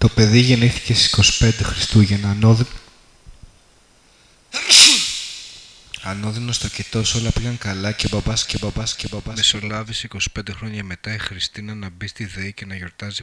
Το παιδί γεννήθηκε στις 25 Χριστούγεννα, ανώδυ... Ανώδυνος στο κετός όλα πήγαν καλά και μπαμπάς και μπαμπάς και μπαμπάς. Μεσολάβησε 25 χρόνια μετά η Χριστίνα να μπει στη ΔΕΗ και να γιορτάζει